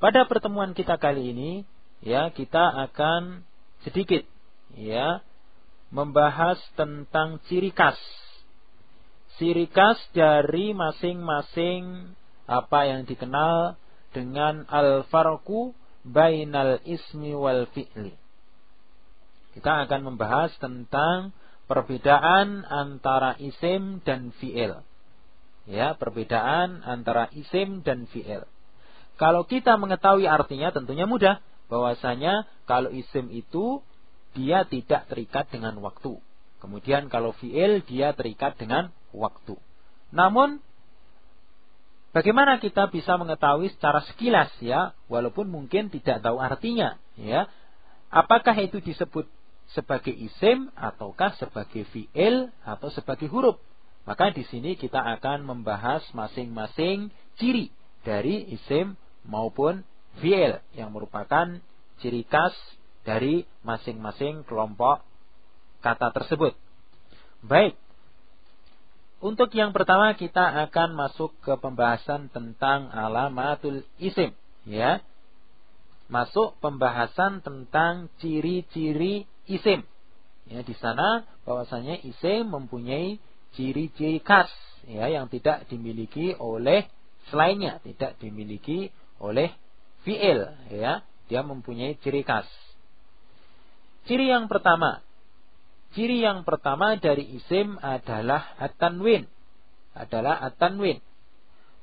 Pada pertemuan kita kali ini ya kita akan sedikit ya membahas tentang ciri khas. Ciri khas dari masing-masing apa yang dikenal dengan al-farqu bainal ismi wal fi'li. Kita akan membahas tentang perbedaan antara isim dan fi'il. Ya, perbedaan antara isim dan fi'il. Kalau kita mengetahui artinya tentunya mudah bahwasanya kalau isim itu dia tidak terikat dengan waktu. Kemudian kalau fi'il dia terikat dengan waktu. Namun bagaimana kita bisa mengetahui secara sekilas ya, walaupun mungkin tidak tahu artinya ya. Apakah itu disebut sebagai isim ataukah sebagai fi'il atau sebagai huruf? Maka di sini kita akan membahas masing-masing ciri dari isim maupun fi'il yang merupakan ciri khas dari masing-masing kelompok kata tersebut. Baik. Untuk yang pertama kita akan masuk ke pembahasan tentang alamatul isim, ya. Masuk pembahasan tentang ciri-ciri isim. Ya, di sana bahwasanya isim mempunyai ciri-ciri khas ya yang tidak dimiliki oleh selainnya, tidak dimiliki oleh fiil ya. Dia mempunyai ciri khas. Ciri yang pertama. Ciri yang pertama dari isim adalah atanwin. Adalah atanwin.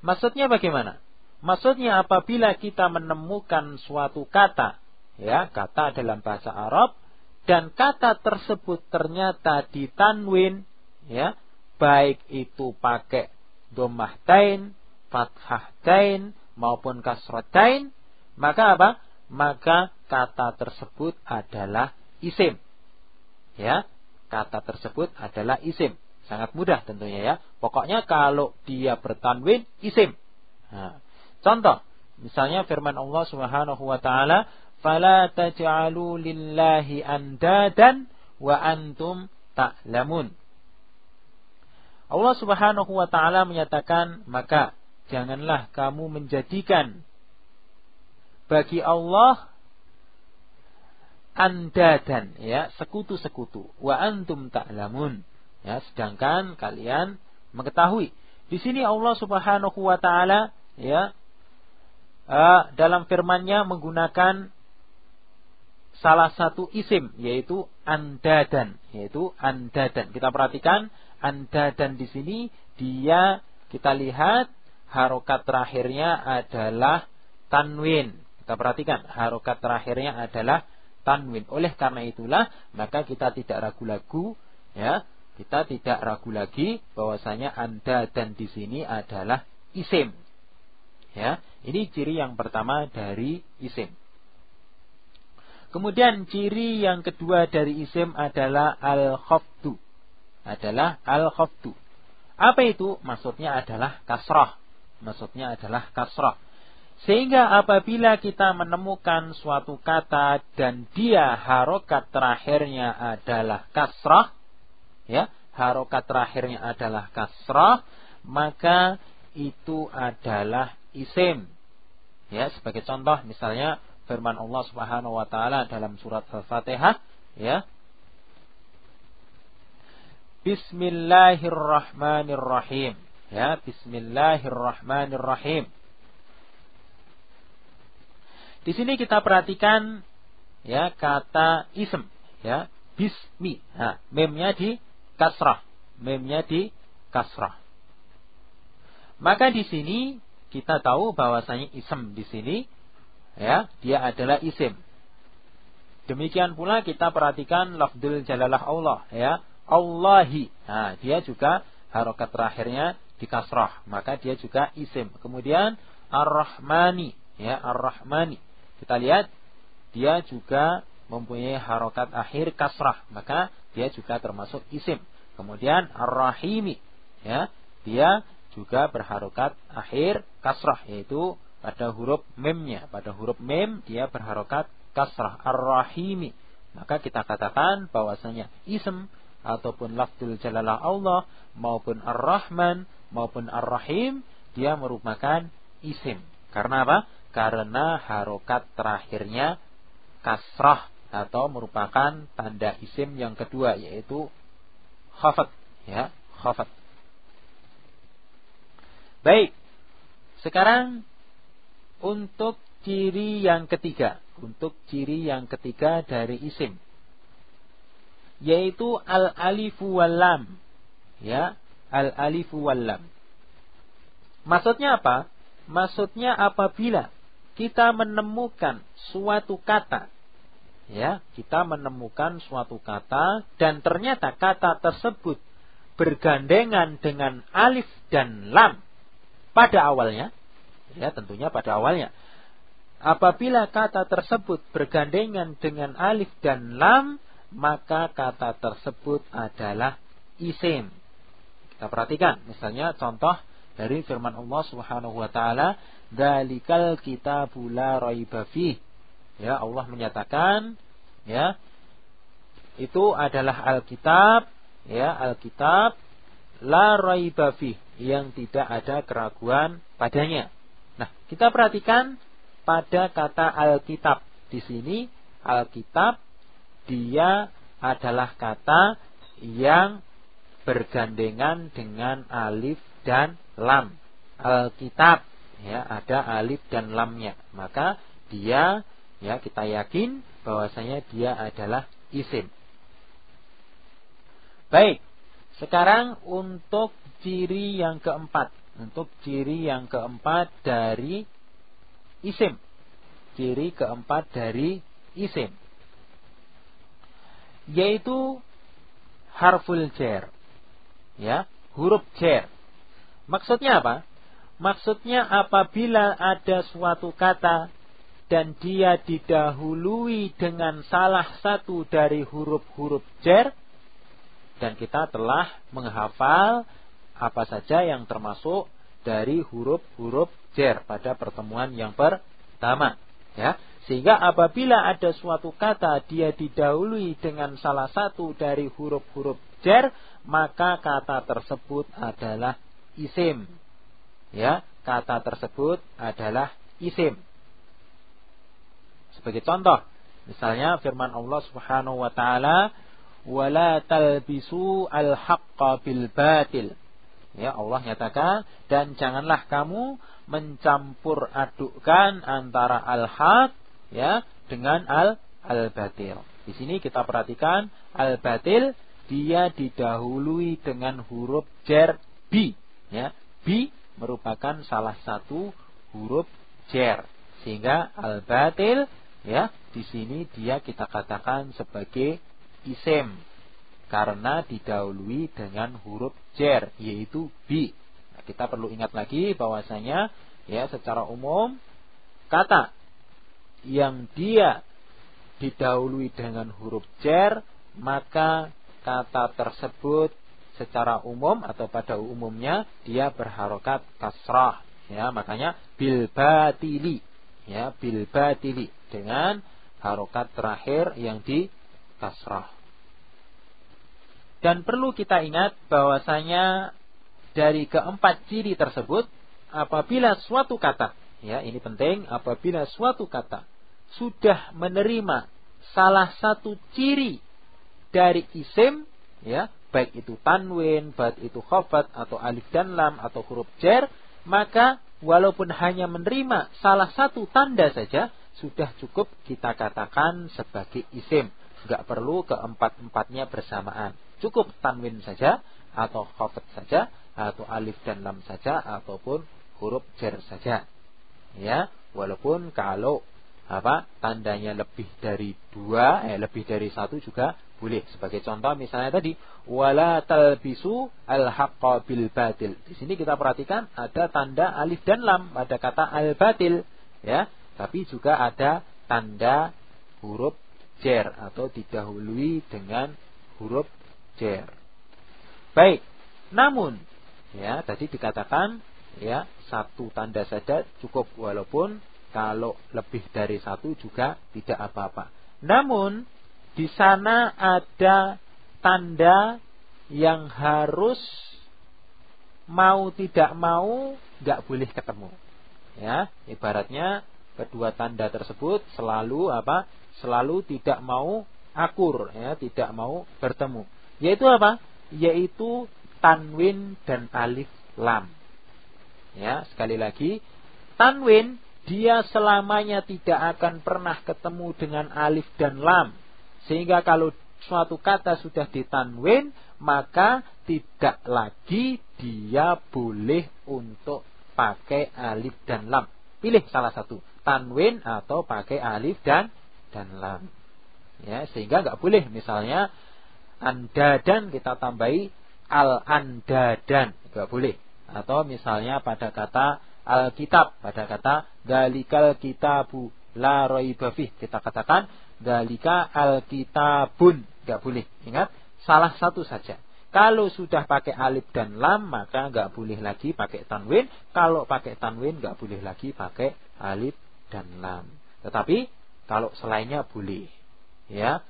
Maksudnya bagaimana? Maksudnya apabila kita menemukan suatu kata, ya, kata dalam bahasa Arab dan kata tersebut ternyata ditanwin, ya, baik itu pakai domah tain, fathah tain maupun kasrah tain, maka apa? Maka kata tersebut adalah isim. Ya, kata tersebut adalah isim. Sangat mudah tentunya ya. Pokoknya kalau dia bertanwin isim. Nah, contoh, misalnya firman Allah Subhanahu wa taala, "Fala taj'alu lillahi andadan wa antum ta'lamun." Allah Subhanahu wa taala menyatakan, "Maka janganlah kamu menjadikan bagi Allah andadan ya sekutu-sekutu. Wa antum ta'lamun. Ya sedangkan kalian mengetahui. Di sini Allah Subhanahu wa taala ya uh, dalam firman-Nya menggunakan salah satu isim yaitu andadan. Yaitu andadan. Kita perhatikan andadan di sini dia kita lihat harokat terakhirnya adalah tanwin kita perhatikan harokat terakhirnya adalah tanwin. Oleh karena itulah maka kita tidak ragu-ragu ya, kita tidak ragu lagi bahwasanya Anda dan di sini adalah isim. Ya, ini ciri yang pertama dari isim. Kemudian ciri yang kedua dari isim adalah al-khafdu. Adalah al-khafdu. Apa itu? Maksudnya adalah kasrah. Maksudnya adalah kasrah. Sehingga apabila kita menemukan suatu kata dan dia harokat terakhirnya adalah kasrah, ya, harokat terakhirnya adalah kasrah, maka itu adalah isim. Ya, sebagai contoh misalnya firman Allah Subhanahu wa taala dalam surat Al-Fatihah, ya. Bismillahirrahmanirrahim. Ya, bismillahirrahmanirrahim. Di sini kita perhatikan ya kata ism ya bismi. Nah, memnya di kasrah, memnya di kasrah. Maka di sini kita tahu bahwasanya ism di sini ya dia adalah isim. Demikian pula kita perhatikan lafzul jalalah Allah ya Allahi. Nah, dia juga harokat terakhirnya di kasrah, maka dia juga isim. Kemudian Ar-Rahmani ya Ar-Rahmani kita lihat dia juga mempunyai harokat akhir kasrah, maka dia juga termasuk isim. Kemudian ar-rahimi, ya, dia juga berharokat akhir kasrah, yaitu pada huruf memnya. Pada huruf mem dia berharokat kasrah ar-rahimi. Maka kita katakan bahwasanya isim ataupun lafzul jalalah Allah maupun ar-rahman maupun ar-rahim dia merupakan isim. Karena apa? karena harokat terakhirnya kasrah atau merupakan tanda isim yang kedua yaitu khafat ya khafat baik sekarang untuk ciri yang ketiga untuk ciri yang ketiga dari isim yaitu al alifu wal ya al alifu wal maksudnya apa? Maksudnya apabila kita menemukan suatu kata ya kita menemukan suatu kata dan ternyata kata tersebut bergandengan dengan alif dan lam pada awalnya ya tentunya pada awalnya. Apabila kata tersebut bergandengan dengan alif dan lam maka kata tersebut adalah isim kita perhatikan misalnya contoh dari firman Allah Subhanahu wa taala, "Dzalikal kitabu la raiba Ya, Allah menyatakan ya itu adalah Alkitab, ya, Alkitab la raiba yang tidak ada keraguan padanya. Nah, kita perhatikan pada kata Alkitab. Di sini Alkitab dia adalah kata yang bergandengan dengan alif dan lam. Alkitab ya ada alif dan lamnya. Maka dia ya kita yakin bahwasanya dia adalah isim. Baik. Sekarang untuk ciri yang keempat, untuk ciri yang keempat dari isim. Ciri keempat dari isim yaitu harful jar. Ya, huruf jar. Maksudnya apa? Maksudnya apabila ada suatu kata dan dia didahului dengan salah satu dari huruf-huruf jar dan kita telah menghafal apa saja yang termasuk dari huruf-huruf jar pada pertemuan yang pertama ya sehingga apabila ada suatu kata dia didahului dengan salah satu dari huruf-huruf jar maka kata tersebut adalah isim. Ya, kata tersebut adalah isim. Sebagai contoh, misalnya firman Allah Subhanahu wa taala, "Wala talbisu al-haqqa bil batil." Ya, Allah nyatakan dan janganlah kamu mencampur adukkan antara al-haq ya dengan al al-batil. Di sini kita perhatikan al-batil dia didahului dengan huruf jar bi Ya, bi merupakan salah satu huruf jar. Sehingga al-batil ya, di sini dia kita katakan sebagai isim karena didahului dengan huruf jar yaitu bi. Nah, kita perlu ingat lagi bahwasanya ya secara umum kata yang dia didahului dengan huruf jar maka kata tersebut secara umum atau pada umumnya dia berharokat kasrah ya. Makanya bil batili ya bil batili dengan harokat terakhir yang di kasrah. Dan perlu kita ingat bahwasanya dari keempat ciri tersebut apabila suatu kata ya ini penting apabila suatu kata sudah menerima salah satu ciri dari isim ya baik itu tanwin, baik itu khafat atau alif dan lam atau huruf jar, maka walaupun hanya menerima salah satu tanda saja sudah cukup kita katakan sebagai isim. Tidak perlu keempat-empatnya bersamaan. Cukup tanwin saja atau khafat saja atau alif dan lam saja ataupun huruf jar saja. Ya, walaupun kalau apa tandanya lebih dari dua, eh, lebih dari satu juga boleh. Sebagai contoh misalnya tadi wala talbisu al bil batil. Di sini kita perhatikan ada tanda alif dan lam pada kata al batil, ya. Tapi juga ada tanda huruf jer atau didahului dengan huruf jer. Baik. Namun ya tadi dikatakan ya satu tanda saja cukup walaupun kalau lebih dari satu juga tidak apa-apa. Namun di sana ada tanda yang harus mau tidak mau nggak boleh ketemu. Ya, ibaratnya kedua tanda tersebut selalu apa? Selalu tidak mau akur ya, tidak mau bertemu. Yaitu apa? Yaitu tanwin dan alif lam. Ya, sekali lagi, tanwin dia selamanya tidak akan pernah ketemu dengan alif dan lam. Sehingga kalau suatu kata sudah ditanwin, maka tidak lagi dia boleh untuk pakai alif dan lam. Pilih salah satu, tanwin atau pakai alif dan dan lam. Ya, sehingga nggak boleh misalnya anda dan kita tambahi al andadan, nggak boleh. Atau misalnya pada kata Alkitab, pada kata dalikal kitabu la roibafih. Kita katakan dalika alkitabun. Nggak boleh. Ingat, salah satu saja. Kalau sudah pakai alif dan lam maka nggak boleh lagi pakai tanwin. Kalau pakai tanwin nggak boleh lagi pakai alif dan lam. Tetapi kalau selainnya boleh. Ya.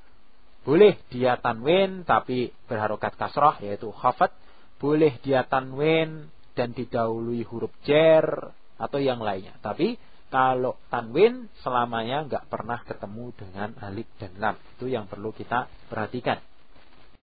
Boleh dia tanwin tapi berharokat kasrah yaitu khafat. Boleh dia tanwin dan didahului huruf jer atau yang lainnya. Tapi kalau tanwin selamanya nggak pernah ketemu dengan alif dan lam. Itu yang perlu kita perhatikan.